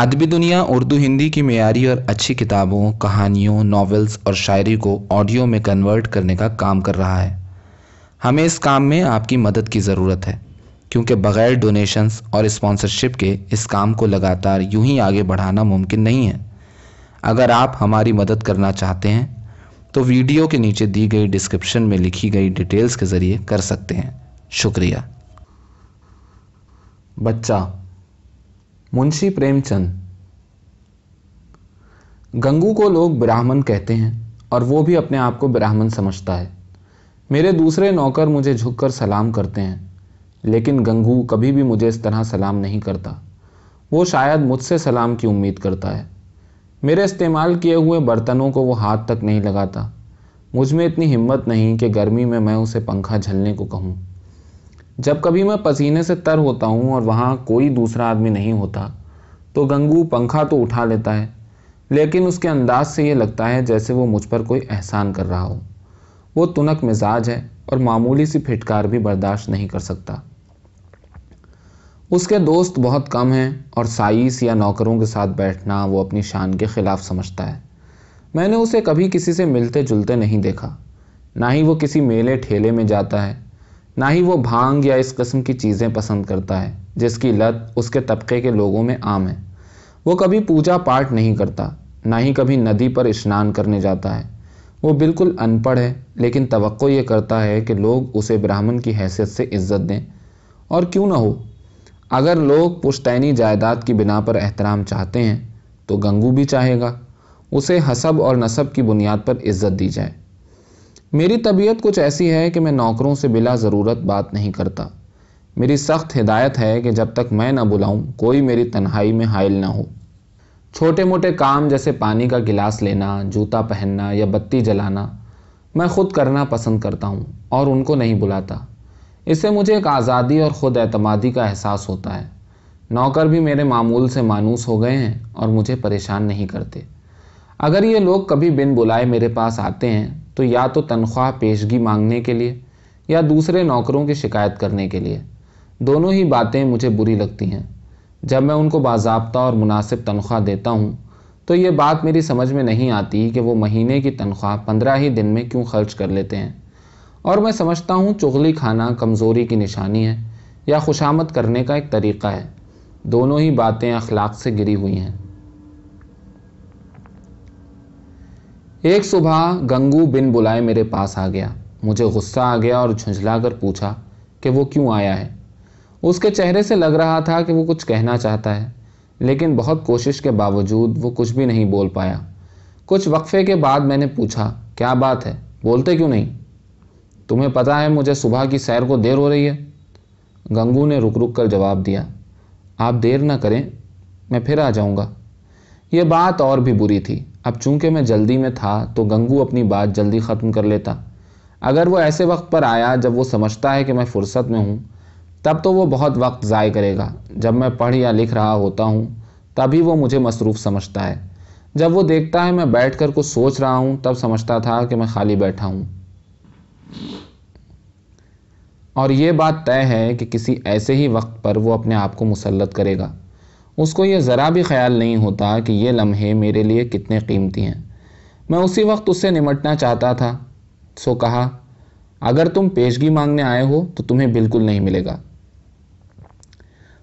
ادبی دنیا، اردو، ہندی کی معیاری اور اچھی کتابوں، کہانیوں، ناولز اور شاعری کو آڈیو میں کنورٹ کرنے کا کام کر رہا ہے۔ ہمیں اس کام میں آپ کی مدد کی ضرورت ہے، کیونکہ بغیر ڈونیشنز اور اسپانسرشپ کے اس کام کو لگاتار یوں ہی آگے بڑھانا ممکن نہیں ہے۔ اگر آپ ہماری مدد کرنا چاہتے ہیں، تو ویڈیو کے نیچے دی گئی ڈسکرپشن میں لکھی گئی ڈیٹیلز کے ذریعے کر سکتے ہیں۔ شکریہ۔ بچہ منشی پریم چند گنگو کو لوگ براہمن کہتے ہیں اور وہ بھی اپنے آپ کو براہمن سمجھتا ہے۔ میرے دوسرے نوکر مجھے جھک کر سلام کرتے ہیں، لیکن گنگو کبھی بھی مجھے اس طرح سلام نہیں کرتا۔ وہ شاید مجھ سے سلام کی امید کرتا ہے۔ میرے استعمال کیے ہوئے برتنوں کو وہ ہاتھ تک نہیں لگاتا۔ مجھ میں اتنی ہمت نہیں کہ گرمی میں میں اسے پنکھا جھلنے کو کہوں۔ جب کبھی میں پسینے سے تر ہوتا ہوں اور وہاں کوئی دوسرا آدمی نہیں ہوتا، تو گنگو پنکھا تو اٹھا لیتا ہے، لیکن اس کے انداز سے یہ لگتا ہے جیسے وہ مجھ پر کوئی احسان کر رہا ہو۔ وہ تنک مزاج ہے اور معمولی سی پھٹکار بھی برداشت نہیں کر سکتا۔ اس کے دوست بہت کم ہیں اور سائیس یا نوکروں کے ساتھ بیٹھنا وہ اپنی شان کے خلاف سمجھتا ہے۔ میں نے اسے کبھی کسی سے ملتے جلتے نہیں دیکھا، نہ ہی وہ کسی میلے ٹھیلے میں جاتا ہے۔ نہ ہی وہ بھانگ یا اس قسم کی چیزیں پسند کرتا ہے، جس کی لت اس کے طبقے کے لوگوں میں عام ہے۔ وہ کبھی پوجا پاٹ نہیں کرتا، نہ ہی کبھی ندی پر اشنان کرنے جاتا ہے۔ وہ بالکل ان پڑھ ہے، لیکن توقع یہ کرتا ہے کہ لوگ اسے براہمن کی حیثیت سے عزت دیں۔ اور کیوں نہ ہو، اگر لوگ پشتینی جائیداد کی بنا پر احترام چاہتے ہیں، تو گنگو بھی چاہے گا۔ اسے حسب اور نصب کی بنیاد پر عزت دی جائے۔ میری طبیعت کچھ ایسی ہے کہ میں نوکروں سے بلا ضرورت بات نہیں کرتا۔ میری سخت ہدایت ہے کہ جب تک میں نہ بلاؤں، کوئی میری تنہائی میں حائل نہ ہو۔ چھوٹے موٹے کام جیسے پانی کا گلاس لینا، جوتا پہننا یا بتی جلانا، میں خود کرنا پسند کرتا ہوں اور ان کو نہیں بلاتا۔ اس سے مجھے ایک آزادی اور خود اعتمادی کا احساس ہوتا ہے۔ نوکر بھی میرے معمول سے مانوس ہو گئے ہیں اور مجھے پریشان نہیں کرتے۔ اگر یہ لوگ کبھی بن بلائے میرے پاس آتے ہیں تو یا تو تنخواہ پیشگی مانگنے کے لیے یا دوسرے نوکروں کی شکایت کرنے کے لیے۔ دونوں ہی باتیں مجھے بری لگتی ہیں۔ جب میں ان کو باضابطہ اور مناسب تنخواہ دیتا ہوں، تو یہ بات میری سمجھ میں نہیں آتی کہ وہ مہینے کی تنخواہ پندرہ ہی دن میں کیوں خرچ کر لیتے ہیں۔ اور میں سمجھتا ہوں چغلی کھانا کمزوری کی نشانی ہے یا خوشامد کرنے کا ایک طریقہ ہے۔ دونوں ہی باتیں اخلاق سے گری ہوئی ہیں۔ ایک صبح گنگو بن بلائے میرے پاس آ گیا۔ مجھے غصہ آ گیا اور جھنجھلا کر پوچھا کہ وہ کیوں آیا ہے۔ اس کے چہرے سے لگ رہا تھا کہ وہ کچھ کہنا چاہتا ہے، لیکن بہت کوشش کے باوجود وہ کچھ بھی نہیں بول پایا۔ کچھ وقفے کے بعد میں نے پوچھا، کیا بات ہے؟ بولتے کیوں نہیں؟ تمہیں پتا ہے مجھے صبح کی سیر کو دیر ہو رہی ہے؟ گنگو نے رک رک کر جواب دیا، آپ دیر نہ کریں، میں پھر آ جاؤں گا۔ یہ بات اور بھی بری تھی۔ اب چونکہ میں جلدی میں تھا تو گنگو اپنی بات جلدی ختم کر لیتا۔ اگر وہ ایسے وقت پر آیا جب وہ سمجھتا ہے کہ میں فرصت میں ہوں، تب تو وہ بہت وقت ضائع کرے گا۔ جب میں پڑھ یا لکھ رہا ہوتا ہوں، تبھی وہ مجھے مصروف سمجھتا ہے۔ جب وہ دیکھتا ہے میں بیٹھ کر کچھ سوچ رہا ہوں، تب سمجھتا تھا کہ میں خالی بیٹھا ہوں۔ اور یہ بات طے ہے کہ کسی ایسے ہی وقت پر وہ اپنے آپ کو مسلط کرے گا۔ اس کو یہ ذرا بھی خیال نہیں ہوتا کہ یہ لمحے میرے لیے کتنے قیمتی ہیں۔ میں اسی وقت اس سے نمٹنا چاہتا تھا، سو کہا، اگر تم پیشگی مانگنے آئے ہو تو تمہیں بالکل نہیں ملے گا۔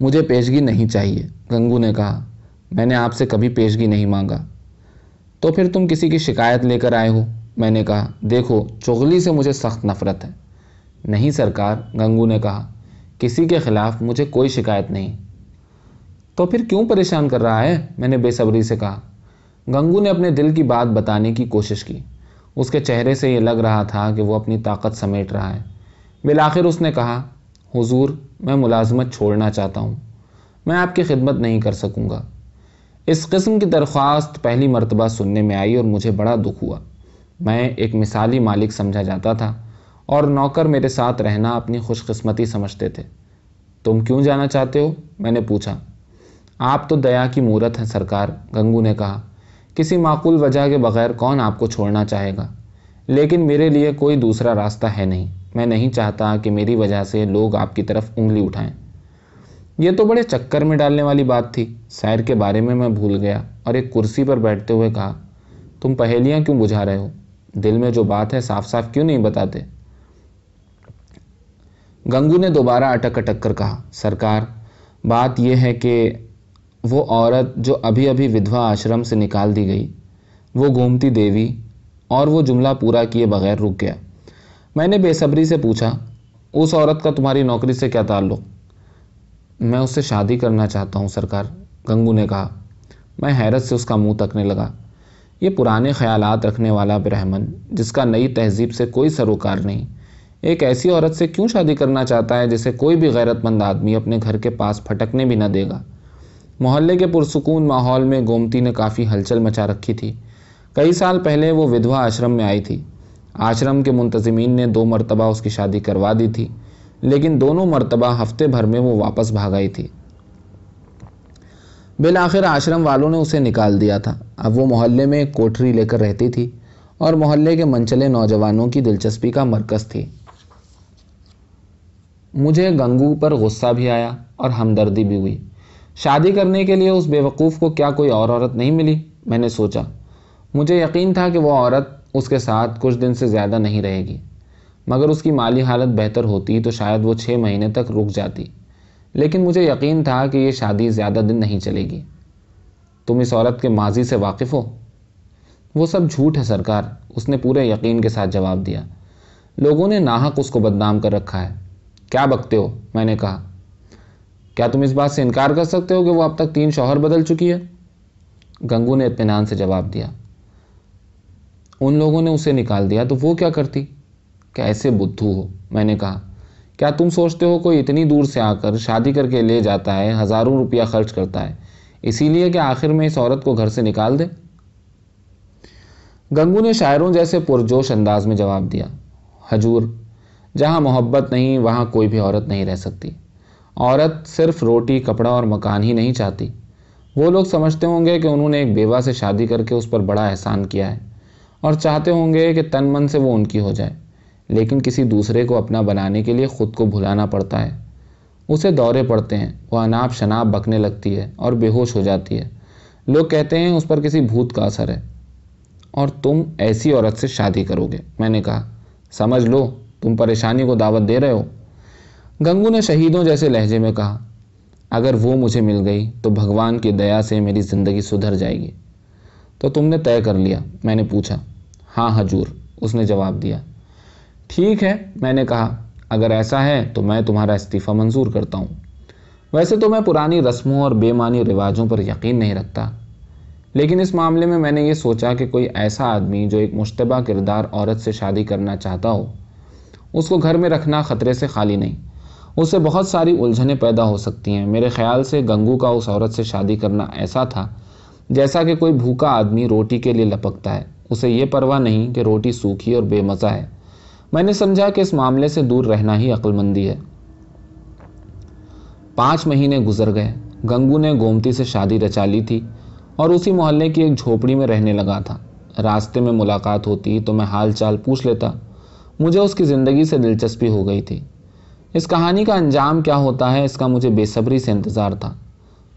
مجھے پیشگی نہیں چاہیے، گنگو نے کہا۔ میں نے آپ سے کبھی پیشگی نہیں مانگا۔ تو پھر تم کسی کی شکایت لے کر آئے ہو؟ میں نے کہا، دیکھو، چغلی سے مجھے سخت نفرت ہے۔ نہیں سرکار، گنگو نے کہا، کسی کے خلاف مجھے کوئی شکایت نہیں۔ تو پھر کیوں پریشان کر رہا ہے؟ میں نے بے صبری سے کہا۔ گنگو نے اپنے دل کی بات بتانے کی کوشش کی۔ اس کے چہرے سے یہ لگ رہا تھا کہ وہ اپنی طاقت سمیٹ رہا ہے۔ بالآخر اس نے کہا، حضور، میں ملازمت چھوڑنا چاہتا ہوں۔ میں آپ کی خدمت نہیں کر سکوں گا۔ اس قسم کی درخواست پہلی مرتبہ سننے میں آئی اور مجھے بڑا دکھ ہوا۔ میں ایک مثالی مالک سمجھا جاتا تھا اور نوکر میرے ساتھ رہنا اپنی خوش قسمتی سمجھتے تھے۔ تم کیوں جانا چاہتے ہو؟ میں نے پوچھا۔ آپ تو دیا کی مورت ہیں سرکار، گنگو نے کہا۔ کسی معقول وجہ کے بغیر کون آپ کو چھوڑنا چاہے گا؟ لیکن میرے لیے کوئی دوسرا راستہ ہے نہیں۔ میں نہیں چاہتا کہ میری وجہ سے لوگ آپ کی طرف انگلی اٹھائیں۔ یہ تو بڑے چکر میں ڈالنے والی بات تھی۔ سیر کے بارے میں میں بھول گیا اور ایک کرسی پر بیٹھتے ہوئے کہا، تم پہیلیاں کیوں بجھا رہے ہو؟ دل میں جو بات ہے صاف صاف کیوں نہیں بتاتے؟ گنگو نے دوبارہ اٹک اٹک کر کہا، سرکار، بات یہ ہے کہ وہ عورت جو ابھی ابھی ودھوا آشرم سے نکال دی گئی، وہ گومتی دیوی اور وہ جملہ پورا کیے بغیر رک گیا۔ میں نے بے صبری سے پوچھا، اس عورت کا تمہاری نوکری سے کیا تعلق؟ میں اس سے شادی کرنا چاہتا ہوں سرکار، گنگو نے کہا۔ میں حیرت سے اس کا منہ تکنے لگا۔ یہ پرانے خیالات رکھنے والا برہمن، جس کا نئی تہذیب سے کوئی سروکار نہیں، ایک ایسی عورت سے کیوں شادی کرنا چاہتا ہے جسے کوئی بھی غیرت مند آدمی اپنے گھر کے پاس پھٹکنے بھی نہ دے گا؟ محلے کے پرسکون ماحول میں گومتی نے کافی ہلچل مچا رکھی تھی۔ کئی سال پہلے وہ ودھوا آشرم میں آئی تھی۔ آشرم کے منتظمین نے دو مرتبہ اس کی شادی کروا دی تھی، لیکن دونوں مرتبہ ہفتے بھر میں وہ واپس بھاگ آئی تھی۔ بالآخر آشرم والوں نے اسے نکال دیا تھا۔ اب وہ محلے میں ایک کوٹری لے کر رہتی تھی اور محلے کے منچلے نوجوانوں کی دلچسپی کا مرکز تھی۔ مجھے گنگو پر غصہ بھی آیا اور ہمدردی بھی ہوئی۔ شادی کرنے کے لیے اس بے وقوف کو کیا کوئی اور عورت نہیں ملی؟ میں نے سوچا۔ مجھے یقین تھا کہ وہ عورت اس کے ساتھ کچھ دن سے زیادہ نہیں رہے گی۔ مگر اس کی مالی حالت بہتر ہوتی تو شاید وہ چھ مہینے تک رک جاتی۔ لیکن مجھے یقین تھا کہ یہ شادی زیادہ دن نہیں چلے گی۔ تم اس عورت کے ماضی سے واقف ہو؟ وہ سب جھوٹ ہے سرکار۔ اس نے پورے یقین کے ساتھ جواب دیا۔ لوگوں نے ناحق اس کو بدنام کر رکھا ہے۔ کیا بکتے ہو؟ میں نے کہا۔ کیا تم اس بات سے انکار کر سکتے ہو کہ وہ اب تک تین شوہر بدل چکی ہے؟ گنگو نے اطمینان سے جواب دیا۔ ان لوگوں نے اسے نکال دیا تو وہ کیا کرتی؟ کیسے بدھو ہو؟ میں نے کہا، کیا تم سوچتے ہو کوئی اتنی دور سے آ کر شادی کر کے لے جاتا ہے، ہزاروں روپیہ خرچ کرتا ہے، اسی لیے کہ آخر میں اس عورت کو گھر سے نکال دے؟ گنگو نے شاعروں جیسے پرجوش انداز میں جواب دیا۔ حجور جہاں محبت نہیں، وہاں کوئی بھی عورت نہیں رہ سکتی۔ عورت صرف روٹی، کپڑا اور مکان ہی نہیں چاہتی۔ وہ لوگ سمجھتے ہوں گے کہ انہوں نے ایک بیوہ سے شادی کر کے اس پر بڑا احسان کیا ہے اور چاہتے ہوں گے کہ تن من سے وہ ان کی ہو جائے۔ لیکن کسی دوسرے کو اپنا بنانے کے لیے خود کو بھلانا پڑتا ہے۔ اسے دورے پڑتے ہیں، وہ اناپ شناپ بکنے لگتی ہے اور بے ہوش ہو جاتی ہے۔ لوگ کہتے ہیں اس پر کسی بھوت کا اثر ہے۔ اور تم ایسی عورت سے شادی کرو گے، میں نے کہا۔ سمجھ لو، تم پریشانی کو دعوت دے رہے ہو۔ گنگو نے شہیدوں جیسے لہجے میں کہا، اگر وہ مجھے مل گئی تو بھگوان کی دیا سے میری زندگی سدھر جائے گی۔ تو تم نے طے کر لیا، میں نے پوچھا ہاں حجور اس نے جواب دیا۔ ٹھیک ہے، میں نے کہا، اگر ایسا ہے تو میں تمہارا استعفیٰ منظور کرتا ہوں۔ ویسے تو میں پرانی رسموں اور بے معنی رواجوں پر یقین نہیں رکھتا، لیکن اس معاملے میں میں نے یہ سوچا کہ کوئی ایسا آدمی جو ایک مشتبہ کردار عورت سے شادی کرنا چاہتا ہو، اس کو گھر میں رکھنا خطرے سے خالی نہیں۔ اس سے بہت ساری الجھنیں پیدا ہو سکتی ہیں۔ میرے خیال سے گنگو کا اس عورت سے شادی کرنا ایسا تھا جیسا کہ کوئی بھوکا آدمی روٹی کے لیے لپکتا ہے۔ اسے یہ پرواہ نہیں کہ روٹی سوکھی اور بے مزہ ہے۔ میں نے سمجھا کہ اس معاملے سے دور رہنا ہی عقل مندی ہے۔ پانچ مہینے گزر گئے۔ گنگو نے گومتی سے شادی رچا لی تھی اور اسی محلے کی ایک جھوپڑی میں رہنے لگا تھا۔ راستے میں ملاقات ہوتی تو میں حال چال پوچھ لیتا۔ مجھے اس کی زندگی سے دلچسپی ہو گئی تھی۔ اس کہانی کا انجام کیا ہوتا ہے؟ اس کا مجھے بے صبری سے انتظار تھا۔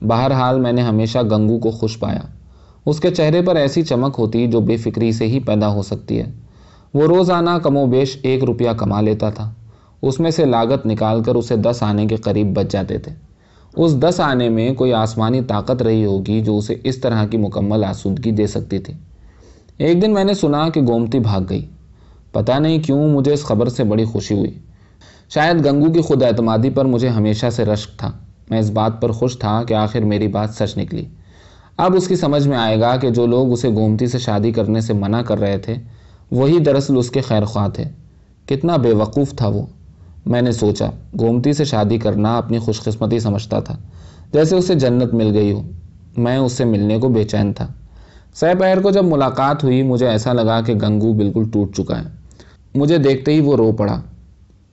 بہرحال میں نے ہمیشہ گنگو کو خوش پایا۔ اس کے چہرے پر ایسی چمک ہوتی جو بے فکری سے ہی پیدا ہو سکتی ہے۔ وہ روزانہ کم و بیش ایک روپیہ کما لیتا تھا۔ اس میں سے لاگت نکال کر اسے دس آنے کے قریب بچ جاتے تھے۔ اس دس آنے میں کوئی آسمانی طاقت رہی ہوگی جو اسے اس طرح کی مکمل آسودگی دے سکتی تھی۔ ایک دن میں نے سنا کہ گومتی بھاگ گئی۔ پتہ نہیں کیوں مجھے اس خبر سے بڑی خوشی ہوئی۔ شاید گنگو کی خود اعتمادی پر مجھے ہمیشہ سے رشک تھا۔ میں اس بات پر خوش تھا کہ آخر میری بات سچ نکلی۔ اب اس کی سمجھ میں آئے گا کہ جو لوگ اسے گومتی سے شادی کرنے سے منع کر رہے تھے، وہی دراصل اس کے خیر خواہ تھے۔ کتنا بے وقوف تھا وہ۔ میں نے سوچا، گومتی سے شادی کرنا اپنی خوش قسمتی سمجھتا تھا۔ جیسے اسے جنت مل گئی ہو، میں اس سے ملنے کو بے چین تھا۔ سہ پہر کو جب ملاقات ہوئی، مجھے ایسا لگا کہ گنگو بالکل ٹوٹ چکا ہے۔ مجھے دیکھتے ہی وہ رو پڑا۔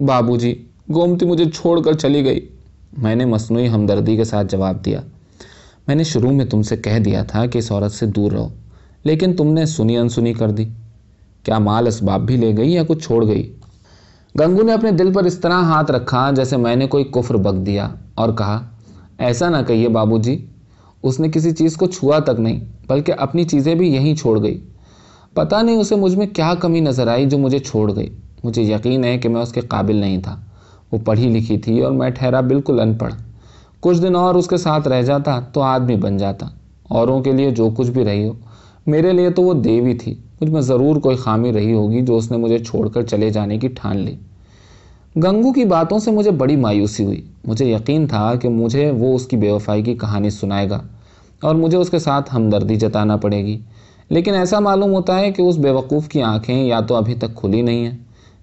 بابو جی گومتی مجھے چھوڑ کر چلی گئی۔ میں نے مصنوعی ہمدردی کے ساتھ جواب دیا۔ میں نے شروع میں تم سے کہہ دیا تھا کہ اس عورت سے دور رہو، لیکن تم نے سنی انسنی کر دی۔ کیا مال اسباب بھی لے گئی یا کچھ چھوڑ گئی؟ گنگو نے اپنے دل پر اس طرح ہاتھ رکھا جیسے میں نے کوئی کفر بک دیا اور کہا، ایسا نہ کہیے بابو جی اس نے کسی چیز کو چھوا تک نہیں، بلکہ اپنی چیزیں بھی یہیں چھوڑ گئی۔ پتہ نہیں اسے مجھ میں کیا کمی نظر آئی جو مجھے چھوڑ گئی۔ مجھے یقین ہے کہ میں اس کے قابل نہیں تھا۔ وہ پڑھی لکھی تھی اور میں ٹھہرا بالکل ان پڑھ۔ کچھ دن اور اس کے ساتھ رہ جاتا تو آدمی بن جاتا۔ اوروں کے لیے جو کچھ بھی رہی ہو۔ میرے لیے تو وہ دیوی تھی۔ مجھ میں ضرور کوئی خامی رہی ہوگی جو اس نے مجھے چھوڑ کر چلے جانے کی ٹھان لی۔ گنگو کی باتوں سے مجھے بڑی مایوسی ہوئی۔ مجھے یقین تھا کہ مجھے وہ اس کی بے وفائی کی کہانی سنائے گا اور مجھے اس کے ساتھ ہمدردی جتانا پڑے گی۔ لیکن ایسا معلوم ہوتا ہے کہ اس بے وقوف کی آنکھیں یا تو ابھی تک کھلی نہیں ہیں۔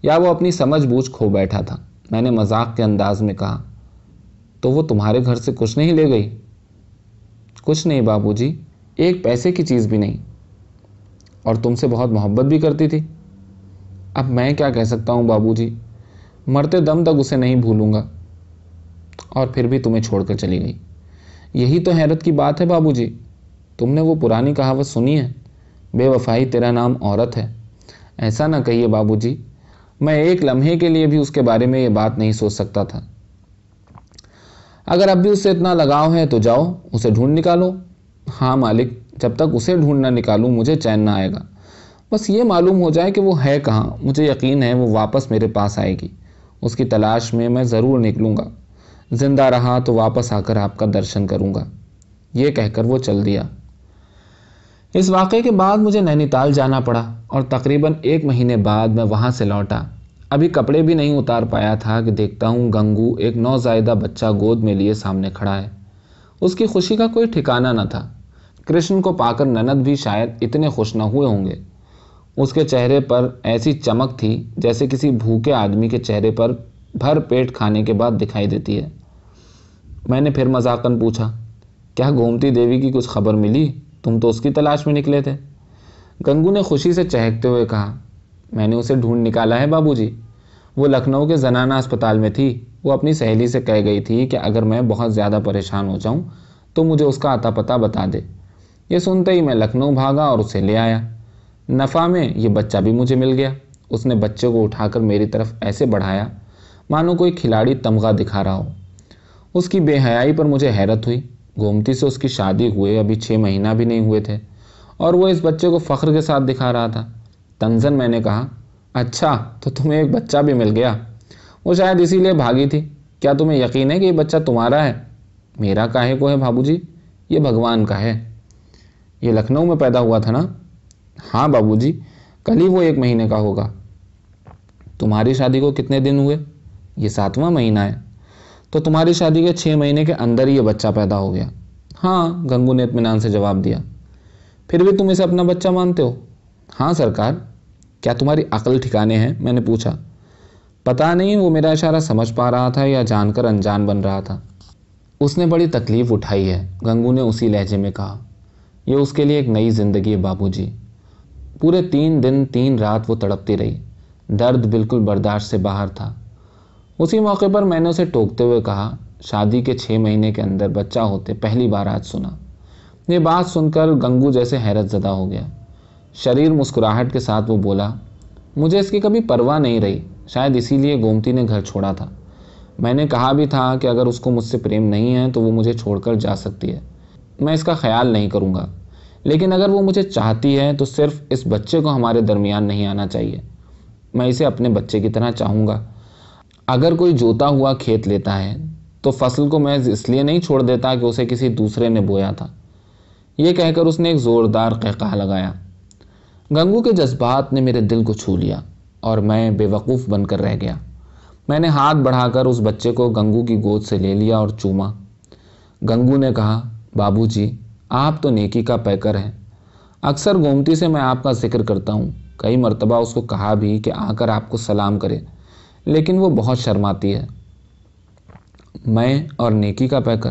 یا وہ اپنی سمجھ بوجھ کھو بیٹھا تھا۔ میں نے مذاق کے انداز میں کہا، تو وہ تمہارے گھر سے کچھ نہیں لے گئی؟ کچھ نہیں بابو جی ایک پیسے کی چیز بھی نہیں۔ اور تم سے بہت محبت بھی کرتی تھی۔ اب میں کیا کہہ سکتا ہوں بابو جی؟ مرتے دم تک اسے نہیں بھولوں گا۔ اور پھر بھی تمہیں چھوڑ کر چلی گئی۔ یہی تو حیرت کی بات ہے بابو جی۔ تم نے وہ پرانی کہاوت سنی ہے، بے وفائی تیرا نام عورت ہے۔ ایسا نہ کہیے بابو جی میں ایک لمحے کے لیے بھی اس کے بارے میں یہ بات نہیں سوچ سکتا تھا۔ اگر اب بھی اس سے اتنا لگاؤ ہے تو جاؤ، اسے ڈھونڈ نکالو۔ ہاں مالک، جب تک اسے ڈھونڈ نہ نکالوں، مجھے چین نہ آئے گا۔ بس یہ معلوم ہو جائے کہ وہ ہے کہاں۔ مجھے یقین ہے وہ واپس میرے پاس آئے گی۔ اس کی تلاش میں میں ضرور نکلوں گا۔ زندہ رہا تو واپس آ کر آپ کا درشن کروں گا۔ یہ کہہ کر وہ چل دیا۔ اس واقعے کے بعد مجھے نینی تال جانا پڑا اور تقریباً ایک مہینے بعد میں وہاں سے لوٹا۔ ابھی کپڑے بھی نہیں اتار پایا تھا کہ دیکھتا ہوں گنگو ایک نوزائیدہ بچہ گود میں لیے سامنے کھڑا ہے۔ اس کی خوشی کا کوئی ٹھکانہ نہ تھا۔ کرشن کو پا کر نند بھی شاید اتنے خوش نہ ہوئے ہوں گے۔ اس کے چہرے پر ایسی چمک تھی جیسے کسی بھوکے آدمی کے چہرے پر بھر پیٹ کھانے کے بعد دکھائی دیتی ہے۔ میں نے پھر مذاقن پوچھا، کیا گومتی دیوی کی کچھ خبر ملی؟ تم تو اس کی تلاش میں نکلے تھے۔ گنگو نے خوشی سے چہکتے ہوئے کہا، میں نے اسے ڈھونڈ نکالا ہے بابو جی۔ وہ لکھنؤ کے زنانہ اسپتال میں تھی۔ وہ اپنی سہیلی سے کہہ گئی تھی کہ اگر میں بہت زیادہ پریشان ہو جاؤں تو مجھے اس کا عطا پتہ بتا دے۔ یہ سنتے ہی میں لکھنؤ بھاگا اور اسے لے آیا۔ نفع میں یہ بچہ بھی مجھے مل گیا۔ اس نے بچے کو اٹھا کر میری طرف ایسے بڑھایا، مانو کوئی کھلاڑی تمغہ دکھا رہا ہو۔ اس کی بے حیائی پر مجھے حیرت ہوئی۔ گومتی سے اس کی شادی ہوئے، ابھی چھ مہینہ بھی نہیں ہوئے تھے۔ اور وہ اس بچے کو فخر کے ساتھ دکھا رہا تھا۔ تنزن میں نے کہا اچھا تو تمہیں ایک بچہ بھی مل گیا۔ وہ شاید اسی لیے بھاگی تھی۔ کیا تمہیں یقین ہے کہ یہ بچہ تمہارا ہے؟ میرا کاہے کو ہے بابو جی یہ بھگوان کا ہے۔ یہ لکھنؤ میں پیدا ہوا تھا نا؟ ہاں بابو جی کل ہی وہ ایک مہینے کا ہوگا۔ تمہاری شادی کو کتنے دن ہوئے؟ یہ ساتواں مہینہ ہے۔ تو تمہاری شادی کے چھ مہینے کے اندر ہی یہ بچہ پیدا ہو گیا۔ ہاں گنگو نے اطمینان سے جواب دیا۔ پھر بھی تم اسے اپنا بچہ مانتے ہو؟ ہاں سرکار، کیا تمہاری عقل ٹھکانے ہیں؟ میں نے پوچھا۔ پتا نہیں وہ میرا اشارہ سمجھ پا رہا تھا یا جان کر انجان بن رہا تھا۔ اس نے بڑی تکلیف اٹھائی ہے۔ گنگو نے اسی لہجے میں کہا۔ یہ اس کے لیے ایک نئی زندگی ہے بابو جی۔ پورے تین دن، تین رات وہ تڑپتی رہی۔ درد بالکل برداشت سے باہر تھا۔ اسی موقع پر میں نے اسے ٹوکتے ہوئے کہا، شادی کے چھ مہینے کے اندر بچہ ہوتے پہلی بار آج سنا۔ یہ بات سن کر گنگو جیسے حیرت زدہ ہو گیا۔ شریر مسکراہٹ کے ساتھ وہ بولا، مجھے اس کی کبھی پرواہ نہیں رہی، شاید اسی لیے گومتی نے گھر چھوڑا تھا۔ میں نے کہا بھی تھا کہ اگر اس کو مجھ سے پریم نہیں ہے تو وہ مجھے چھوڑ کر جا سکتی ہے۔ میں اس کا خیال نہیں کروں گا۔ لیکن اگر وہ مجھے چاہتی ہے تو صرف اس بچے کو ہمارے درمیان نہیں آنا چاہیے۔ میں اسے اپنے بچے کی طرح چاہوں گا۔ اگر کوئی جوتا ہوا کھیت لیتا ہے، تو فصل کو میں اس لیے نہیں چھوڑ دیتا کہ اسے کسی دوسرے نے بویا تھا۔ یہ کہہ کر اس نے ایک زوردار قہقہ لگایا۔ گنگو کے جذبات نے میرے دل کو چھو لیا اور میں بے وقوف بن کر رہ گیا۔ میں نے ہاتھ بڑھا کر اس بچے کو گنگو کی گود سے لے لیا اور چوما۔ گنگو نے کہا، بابو جی آپ تو نیکی کا پیکر ہیں۔ اکثر گومتی سے میں آپ کا ذکر کرتا ہوں۔ کئی مرتبہ اس کو کہا بھی کہ آ کر آپ کو سلام کرے۔ لیکن وہ بہت شرماتی ہے۔ میں اور نیکی کا پیکر۔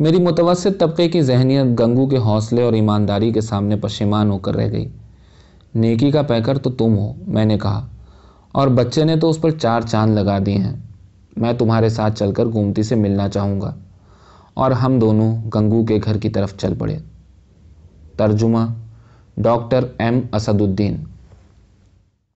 میری متوسط طبقے کی ذہنیت گنگو کے حوصلے اور ایمانداری کے سامنے پشیمان ہو کر رہ گئی۔ نیکی کا پیکر تو تم ہو، میں نے کہا، اور بچے نے تو اس پر چار چاند لگا دیے ہیں۔ میں تمہارے ساتھ چل کر گومتی سے ملنا چاہوں گا۔ اور ہم دونوں گنگو کے گھر کی طرف چل پڑے۔ ترجمہ ڈاکٹر ایم اسد الدین